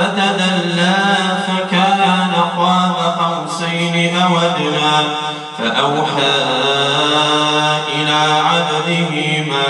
فتدلى فكان قاب قوسين أو أدنى فأوحى إلى عبده ما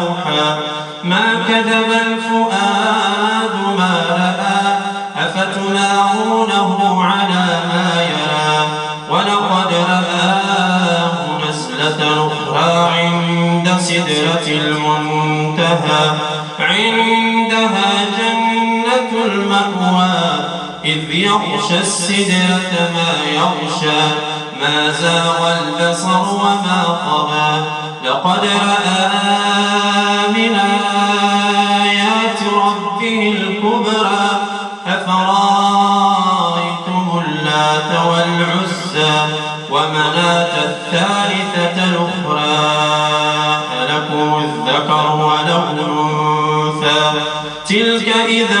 أوحى. ما كذب الفؤاد ما رأى أفتمارونه على ما يرى. ولقد رآه نزلة أخرى عند سدرة المنتهى عندها جنة المأوى إذ يغشى السدرة ما يغشى. ما زاغ البصر وما طغى. لقد رأى من آيات ربه الكبرى. أفرأيتم اللات والعزى ومناة الثالثة الأخرى؟ ألكم الذكر وله الأنثى تلك إذا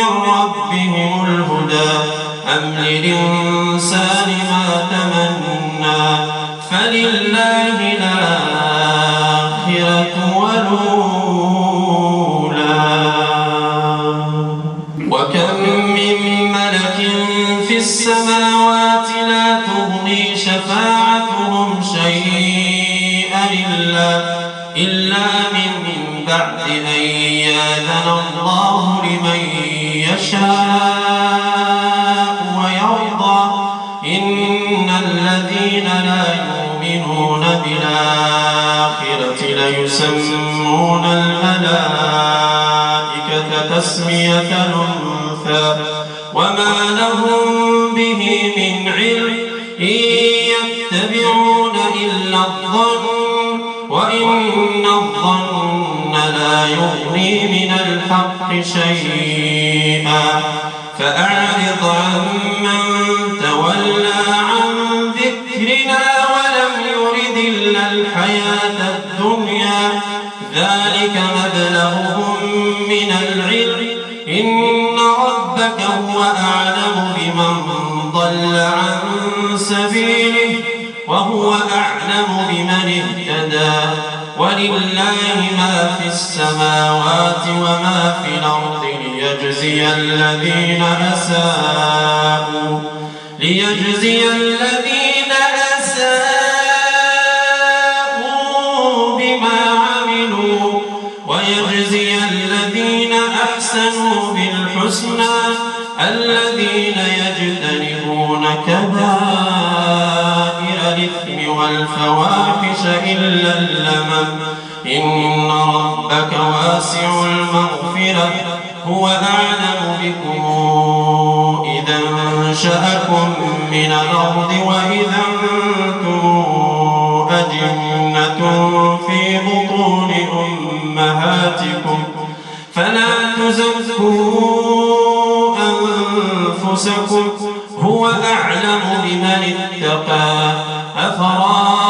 من ربهم الهدى أم للإنسان إلا من بعد أن يأذن الله لمن يشاء ويرضى. إن الذين لا يؤمنون بالآخرة ليسمون الملائكة تسمية الأنثى وما لهم به من علم. إن يتبعون إلا الظن. وإن الظن لا يغني من الحق شيئا. فأعرض عمن تولى عن ذكرنا ولم يرد إلا الحياة الدنيا. ذلك مبلغهم من العلم. إن ربك هو أعلم بمن ضل عن سبيله. وهو أعلم بمن اهتدى. ولله ما في السماوات وما في الأرض ليجزي الذين أساءوا ليجزي الذين والفواحش إلا اللمم. إن ربك واسع المغفرة. هو أعلم بكم إذا أنشأكم من الأرض وإذا أنتم أجنة في بطون أمهاتكم. فلا تزكوا أنفسكم. هو أعلم بمن اتقى. أفرايت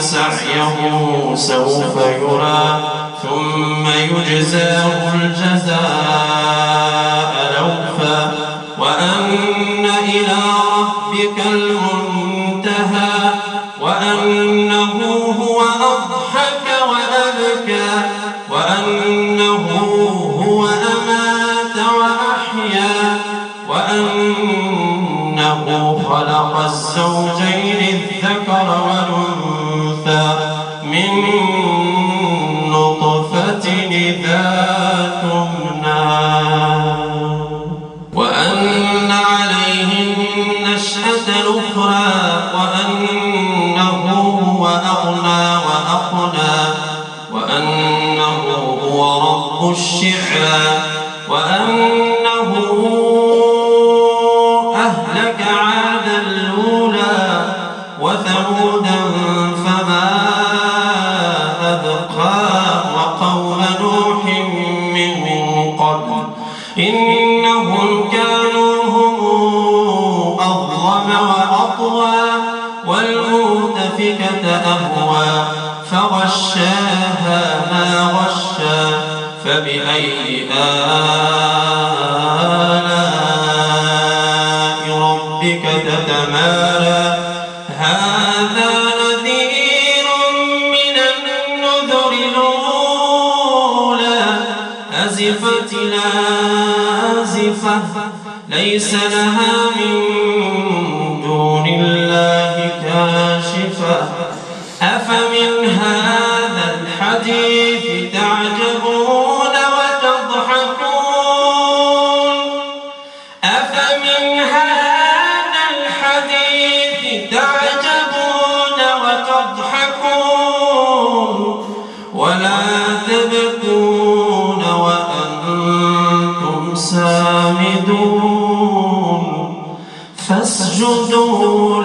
سعيه سوف يرى ثم يجزاه الجزاء الأوفى وأن إلى ربك المنتهى وأنه هو أضحك وأبكى وأنه هو أمات وأحيا وأنه خلق الزوجين الذكر والأنثى. الأخرى وأنه هو أغنى وأقنى وأنه هو رب الشعرى وأنه أهلك عادا الأولى وثمودا فما أبقى وقوم نوح من قبل إنهم أهوى فغشاها ما غشى فبأي آلاء ربك تتمارى. هذا نذير من النذر الأولى أزفت لازفة ليس لها من دون الله كاشفة. سامدون فاسجدوا